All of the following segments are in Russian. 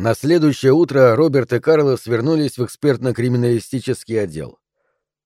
На следующее утро Роберт и Карлос вернулись в экспертно-криминалистический отдел.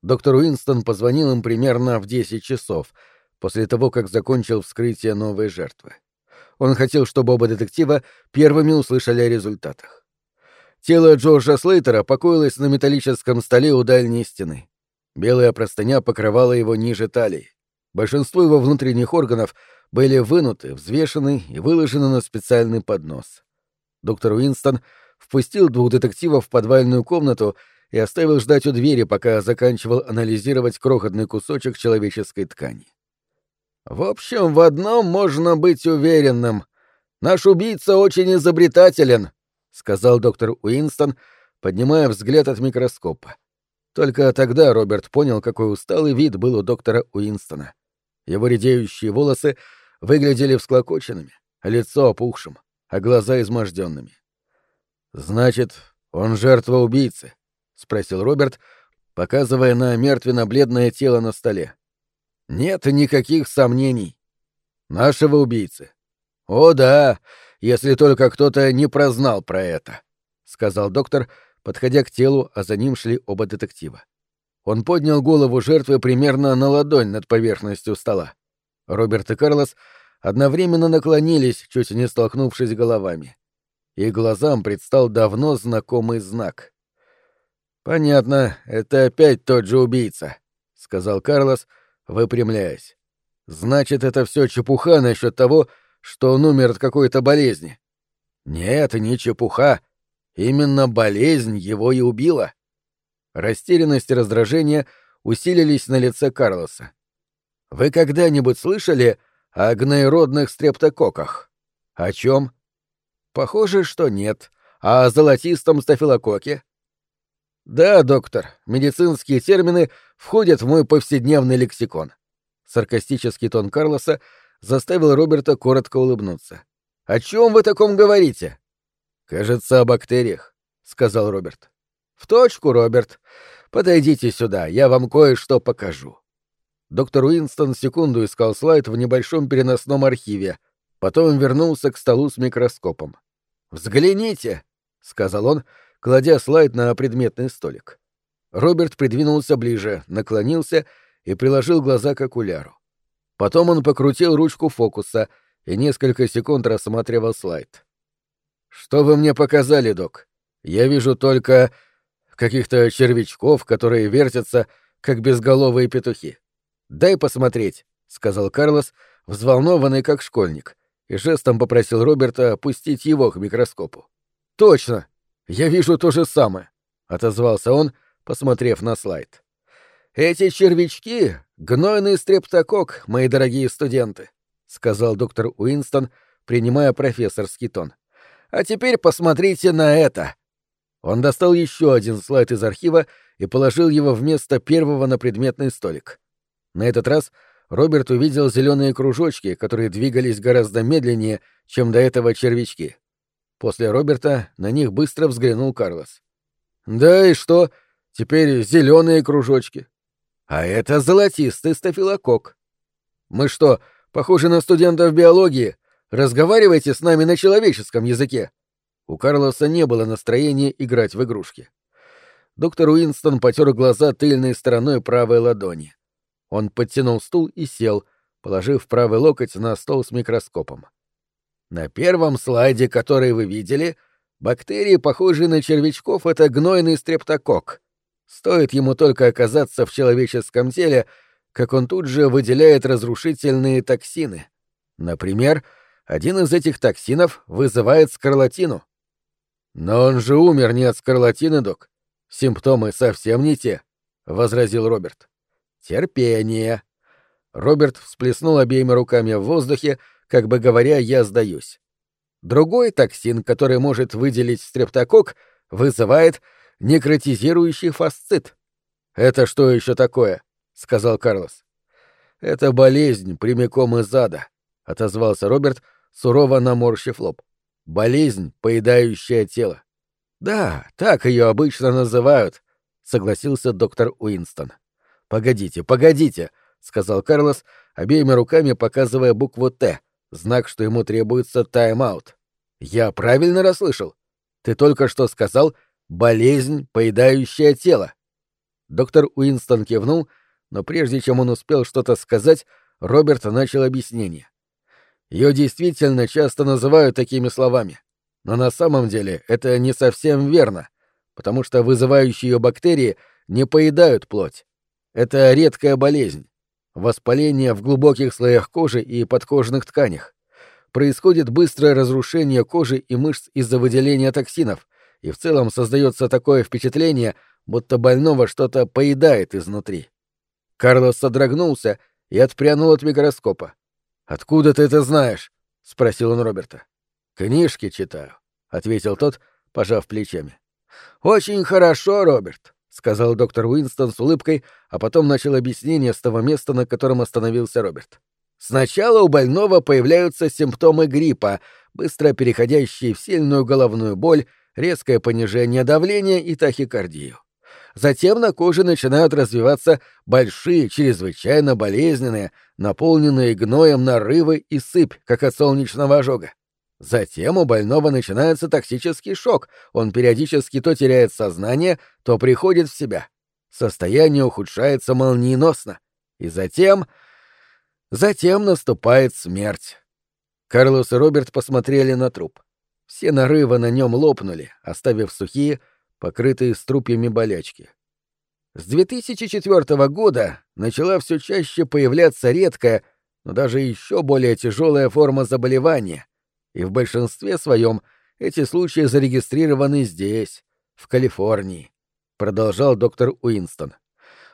Доктор Уинстон позвонил им примерно в 10 часов, после того, как закончил вскрытие новой жертвы. Он хотел, чтобы оба детектива первыми услышали о результатах. Тело Джорджа Слейтера покоилось на металлическом столе у дальней стены. Белая простыня покрывала его ниже талии. Большинство его внутренних органов были вынуты, взвешены и выложены на специальный поднос. Доктор Уинстон впустил двух детективов в подвальную комнату и оставил ждать у двери, пока заканчивал анализировать крохотный кусочек человеческой ткани. «В общем, в одном можно быть уверенным. Наш убийца очень изобретателен», — сказал доктор Уинстон, поднимая взгляд от микроскопа. Только тогда Роберт понял, какой усталый вид был у доктора Уинстона. Его редеющие волосы выглядели всклокоченными, лицо опухшим, а глаза изможденными. «Значит, он жертва убийцы?» — спросил Роберт, показывая на мертвенно-бледное тело на столе. «Нет никаких сомнений. Нашего убийцы. О да, если только кто-то не прознал про это», — сказал доктор, подходя к телу, а за ним шли оба детектива. Он поднял голову жертвы примерно на ладонь над поверхностью стола. Роберт и Карлос одновременно наклонились, чуть не столкнувшись головами. И глазам предстал давно знакомый знак. «Понятно, это опять тот же убийца», — сказал Карлос, выпрямляясь. «Значит, это все чепуха насчет того, что он умер от какой-то болезни». «Нет, не чепуха. Именно болезнь его и убила». Растерянность и раздражение усилились на лице Карлоса. «Вы когда-нибудь слышали о гноеродных стрептококках?» «О чем?» «Похоже, что нет. А о золотистом стафилококке?» «Да, доктор, медицинские термины входят в мой повседневный лексикон». Саркастический тон Карлоса заставил Роберта коротко улыбнуться. «О чем вы таком говорите?» «Кажется, о бактериях», — сказал Роберт. «В точку, Роберт. Подойдите сюда, я вам кое-что покажу». Доктор Уинстон секунду искал слайд в небольшом переносном архиве, потом вернулся к столу с микроскопом. «Взгляните!» — сказал он, кладя слайд на предметный столик. Роберт придвинулся ближе, наклонился и приложил глаза к окуляру. Потом он покрутил ручку фокуса и несколько секунд рассматривал слайд. «Что вы мне показали, док? Я вижу только каких-то червячков, которые вертятся, как безголовые петухи. «Дай посмотреть», — сказал Карлос, взволнованный как школьник, и жестом попросил Роберта опустить его к микроскопу. «Точно! Я вижу то же самое», — отозвался он, посмотрев на слайд. «Эти червячки — гнойный стрептокок, мои дорогие студенты», — сказал доктор Уинстон, принимая профессорский тон. «А теперь посмотрите на это. Он достал еще один слайд из архива и положил его вместо первого на предметный столик. На этот раз Роберт увидел зеленые кружочки, которые двигались гораздо медленнее, чем до этого червячки. После Роберта на них быстро взглянул Карлос. «Да и что? Теперь зеленые кружочки. А это золотистый стафилокок. Мы что, похожи на студентов биологии? Разговаривайте с нами на человеческом языке. У Карлоса не было настроения играть в игрушки. Доктор Уинстон потер глаза тыльной стороной правой ладони. Он подтянул стул и сел, положив правый локоть на стол с микроскопом. На первом слайде, который вы видели, бактерии, похожие на червячков, это гнойный стрептокок. Стоит ему только оказаться в человеческом теле, как он тут же выделяет разрушительные токсины. Например, один из этих токсинов вызывает скарлатину. «Но он же умер не от скарлатины, док. Симптомы совсем не те», — возразил Роберт. «Терпение». Роберт всплеснул обеими руками в воздухе, как бы говоря, «я сдаюсь». Другой токсин, который может выделить стрептокок, вызывает некротизирующий фасцит. «Это что еще такое?» — сказал Карлос. «Это болезнь прямиком из ада», — отозвался Роберт, сурово наморщив лоб болезнь, поедающая тело. Да, так ее обычно называют, согласился доктор Уинстон. Погодите, погодите, сказал Карлос, обеими руками показывая букву Т, знак, что ему требуется тайм-аут. Я правильно расслышал? Ты только что сказал «болезнь, поедающая тело». Доктор Уинстон кивнул, но прежде чем он успел что-то сказать, Роберт начал объяснение. Ее действительно часто называют такими словами. Но на самом деле это не совсем верно, потому что вызывающие ее бактерии не поедают плоть. Это редкая болезнь. Воспаление в глубоких слоях кожи и подкожных тканях. Происходит быстрое разрушение кожи и мышц из-за выделения токсинов, и в целом создается такое впечатление, будто больного что-то поедает изнутри. Карлос содрогнулся и отпрянул от микроскопа. «Откуда ты это знаешь?» — спросил он Роберта. «Книжки читаю», — ответил тот, пожав плечами. «Очень хорошо, Роберт», — сказал доктор Уинстон с улыбкой, а потом начал объяснение с того места, на котором остановился Роберт. Сначала у больного появляются симптомы гриппа, быстро переходящие в сильную головную боль, резкое понижение давления и тахикардию. Затем на коже начинают развиваться большие, чрезвычайно болезненные, наполненные гноем нарывы и сыпь, как от солнечного ожога. Затем у больного начинается токсический шок, он периодически то теряет сознание, то приходит в себя. Состояние ухудшается молниеносно. И затем... Затем наступает смерть. Карлос и Роберт посмотрели на труп. Все нарывы на нем лопнули, оставив сухие, покрытые струпьями болячки. С 2004 года начала все чаще появляться редкая, но даже еще более тяжелая форма заболевания, и в большинстве своем эти случаи зарегистрированы здесь, в Калифорнии, продолжал доктор Уинстон.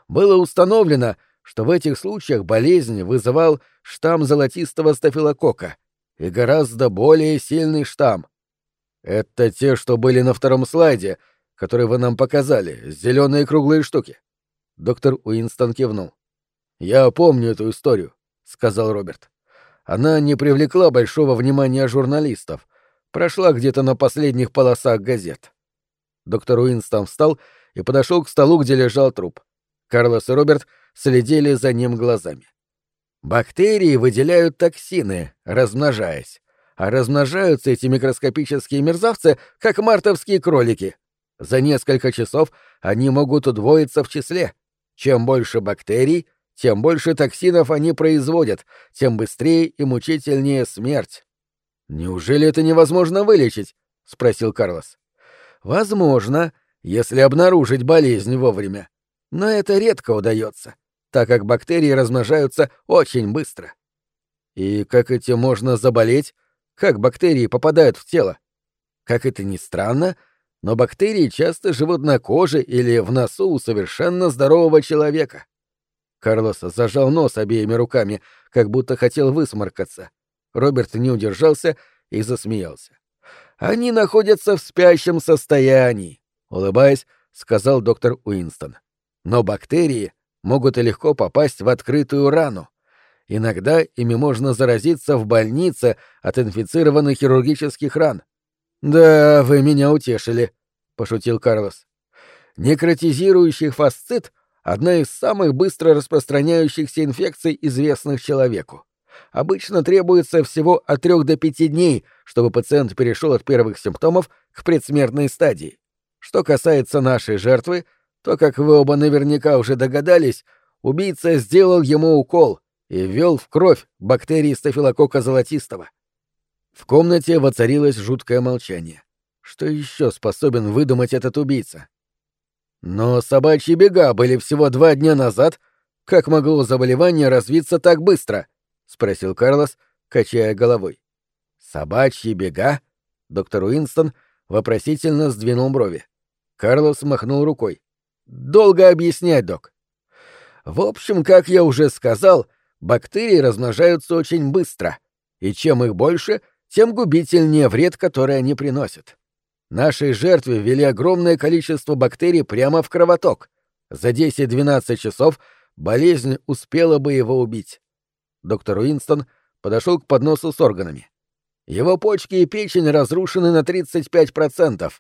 Было установлено, что в этих случаях болезнь вызывал штамм золотистого стафилокока и гораздо более сильный штамм. Это те, что были на втором слайде — который вы нам показали, зеленые круглые штуки. Доктор Уинстон кивнул. Я помню эту историю, сказал Роберт. Она не привлекла большого внимания журналистов, прошла где-то на последних полосах газет. Доктор Уинстон встал и подошел к столу, где лежал труп. Карлос и Роберт следили за ним глазами. Бактерии выделяют токсины, размножаясь. А размножаются эти микроскопические мерзавцы, как мартовские кролики. За несколько часов они могут удвоиться в числе. Чем больше бактерий, тем больше токсинов они производят, тем быстрее и мучительнее смерть. «Неужели это невозможно вылечить?» — спросил Карлос. «Возможно, если обнаружить болезнь вовремя. Но это редко удается, так как бактерии размножаются очень быстро». «И как этим можно заболеть? Как бактерии попадают в тело?» Как это ни странно, но бактерии часто живут на коже или в носу у совершенно здорового человека. Карлос зажал нос обеими руками, как будто хотел высморкаться. Роберт не удержался и засмеялся. «Они находятся в спящем состоянии», — улыбаясь, сказал доктор Уинстон. «Но бактерии могут и легко попасть в открытую рану. Иногда ими можно заразиться в больнице от инфицированных хирургических ран. «Да, вы меня утешили», — пошутил Карлос. «Некротизирующий фасцит — одна из самых быстро распространяющихся инфекций, известных человеку. Обычно требуется всего от трех до пяти дней, чтобы пациент перешел от первых симптомов к предсмертной стадии. Что касается нашей жертвы, то, как вы оба наверняка уже догадались, убийца сделал ему укол и ввел в кровь бактерии стафилококка золотистого. В комнате воцарилось жуткое молчание. Что еще способен выдумать этот убийца? Но собачьи бега были всего два дня назад. Как могло заболевание развиться так быстро? спросил Карлос, качая головой. Собачьи бега? Доктор Уинстон вопросительно сдвинул брови. Карлос махнул рукой. Долго объяснять, док. В общем, как я уже сказал, бактерии размножаются очень быстро, и чем их больше, тем губительнее вред, который они приносят. Нашей жертве ввели огромное количество бактерий прямо в кровоток. За 10-12 часов болезнь успела бы его убить. Доктор Уинстон подошел к подносу с органами. Его почки и печень разрушены на 35%.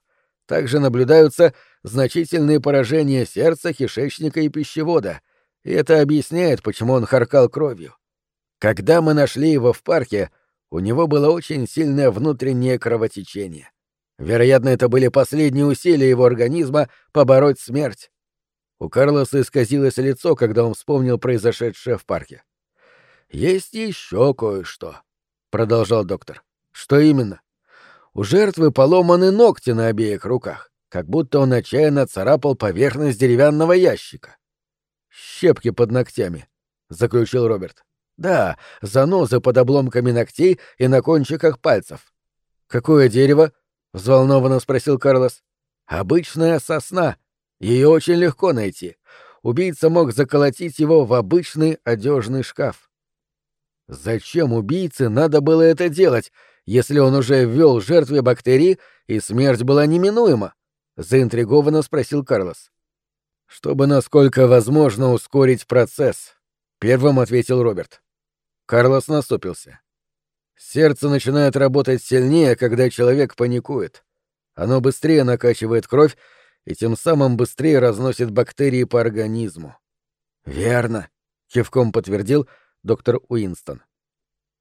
Также наблюдаются значительные поражения сердца, кишечника и пищевода, и это объясняет, почему он харкал кровью. Когда мы нашли его в парке, у него было очень сильное внутреннее кровотечение. Вероятно, это были последние усилия его организма побороть смерть. У Карлоса исказилось лицо, когда он вспомнил произошедшее в парке. «Есть еще кое-что», — продолжал доктор. «Что именно?» У жертвы поломаны ногти на обеих руках, как будто он отчаянно царапал поверхность деревянного ящика. «Щепки под ногтями», — заключил Роберт. «Да, занозы под обломками ногтей и на кончиках пальцев». «Какое дерево?» — взволнованно спросил Карлос. «Обычная сосна. Ее очень легко найти. Убийца мог заколотить его в обычный одежный шкаф». Зачем убийце надо было это делать, если он уже ввел жертве бактерии и смерть была неминуема? Заинтригованно спросил Карлос. Чтобы насколько возможно ускорить процесс, первым ответил Роберт. Карлос насупился. Сердце начинает работать сильнее, когда человек паникует. Оно быстрее накачивает кровь и тем самым быстрее разносит бактерии по организму. Верно, кивком подтвердил доктор Уинстон.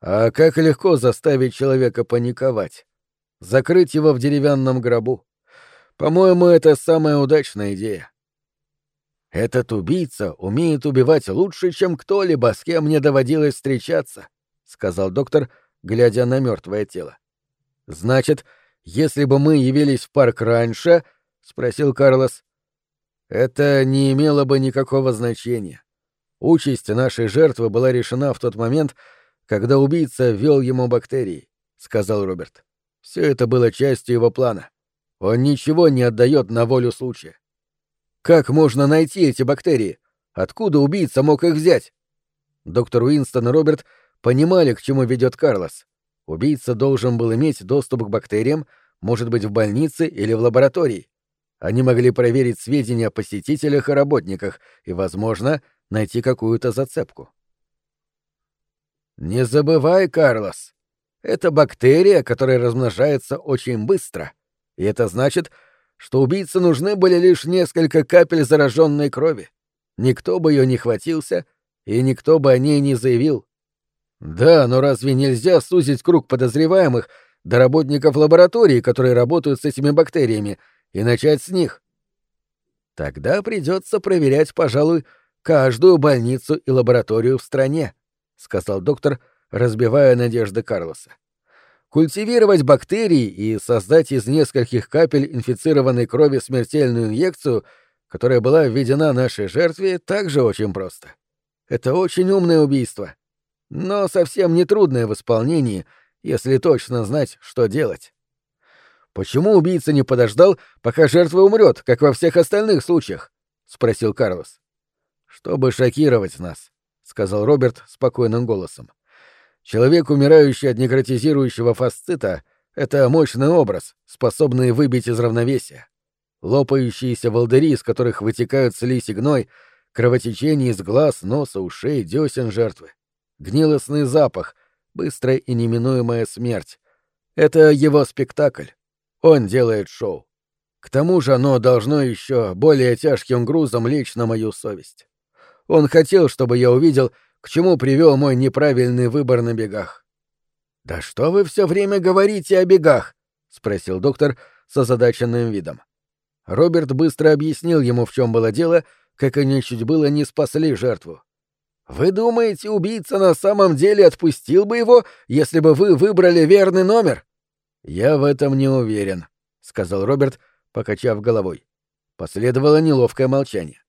А как легко заставить человека паниковать? Закрыть его в деревянном гробу. По-моему, это самая удачная идея. Этот убийца умеет убивать лучше, чем кто-либо, с кем мне доводилось встречаться, сказал доктор, глядя на мертвое тело. Значит, если бы мы явились в парк раньше, спросил Карлос, это не имело бы никакого значения. Участь нашей жертвы была решена в тот момент, когда убийца ввел ему бактерии, сказал Роберт. Все это было частью его плана. Он ничего не отдает на волю случая. Как можно найти эти бактерии? Откуда убийца мог их взять? Доктор Уинстон и Роберт понимали, к чему ведет Карлос. Убийца должен был иметь доступ к бактериям, может быть, в больнице или в лаборатории. Они могли проверить сведения о посетителях и работниках и, возможно, найти какую-то зацепку. «Не забывай, Карлос, это бактерия, которая размножается очень быстро, и это значит, что убийце нужны были лишь несколько капель зараженной крови. Никто бы ее не хватился, и никто бы о ней не заявил. Да, но разве нельзя сузить круг подозреваемых до работников лаборатории, которые работают с этими бактериями, и начать с них? Тогда придется проверять, пожалуй, каждую больницу и лабораторию в стране, сказал доктор, разбивая надежды Карлоса. Культивировать бактерии и создать из нескольких капель инфицированной крови смертельную инъекцию, которая была введена нашей жертве, также очень просто. Это очень умное убийство, но совсем не трудное в исполнении, если точно знать, что делать. Почему убийца не подождал, пока жертва умрет, как во всех остальных случаях? спросил Карлос чтобы шокировать нас», — сказал Роберт спокойным голосом. «Человек, умирающий от некротизирующего фасцита, — это мощный образ, способный выбить из равновесия. Лопающиеся волдыри, из которых вытекают слизь и гной, кровотечение из глаз, носа, ушей, десен жертвы, гнилостный запах, быстрая и неминуемая смерть. Это его спектакль. Он делает шоу. К тому же оно должно еще более тяжким грузом лечь на мою совесть. Он хотел, чтобы я увидел, к чему привел мой неправильный выбор на бегах. «Да что вы все время говорите о бегах?» — спросил доктор с озадаченным видом. Роберт быстро объяснил ему, в чем было дело, как они чуть было не спасли жертву. «Вы думаете, убийца на самом деле отпустил бы его, если бы вы выбрали верный номер?» «Я в этом не уверен», — сказал Роберт, покачав головой. Последовало неловкое молчание.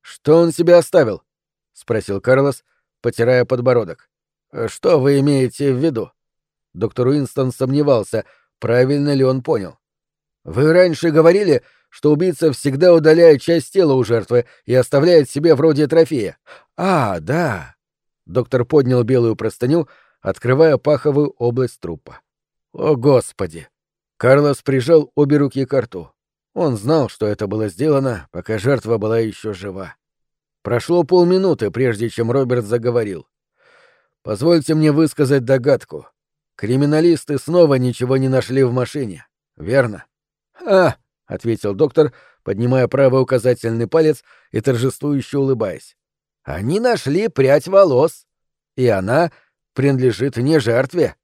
«Что он себе оставил?» — спросил Карлос, потирая подбородок. «Э, «Что вы имеете в виду?» Доктор Уинстон сомневался, правильно ли он понял. «Вы раньше говорили, что убийца всегда удаляет часть тела у жертвы и оставляет себе вроде трофея. А, да!» Доктор поднял белую простыню, открывая паховую область трупа. «О, Господи!» Карлос прижал обе руки к рту. Он знал, что это было сделано, пока жертва была еще жива. Прошло полминуты, прежде чем Роберт заговорил. «Позвольте мне высказать догадку. Криминалисты снова ничего не нашли в машине, верно?» «А!» — ответил доктор, поднимая правый указательный палец и торжествующе улыбаясь. «Они нашли прядь волос, и она принадлежит не жертве».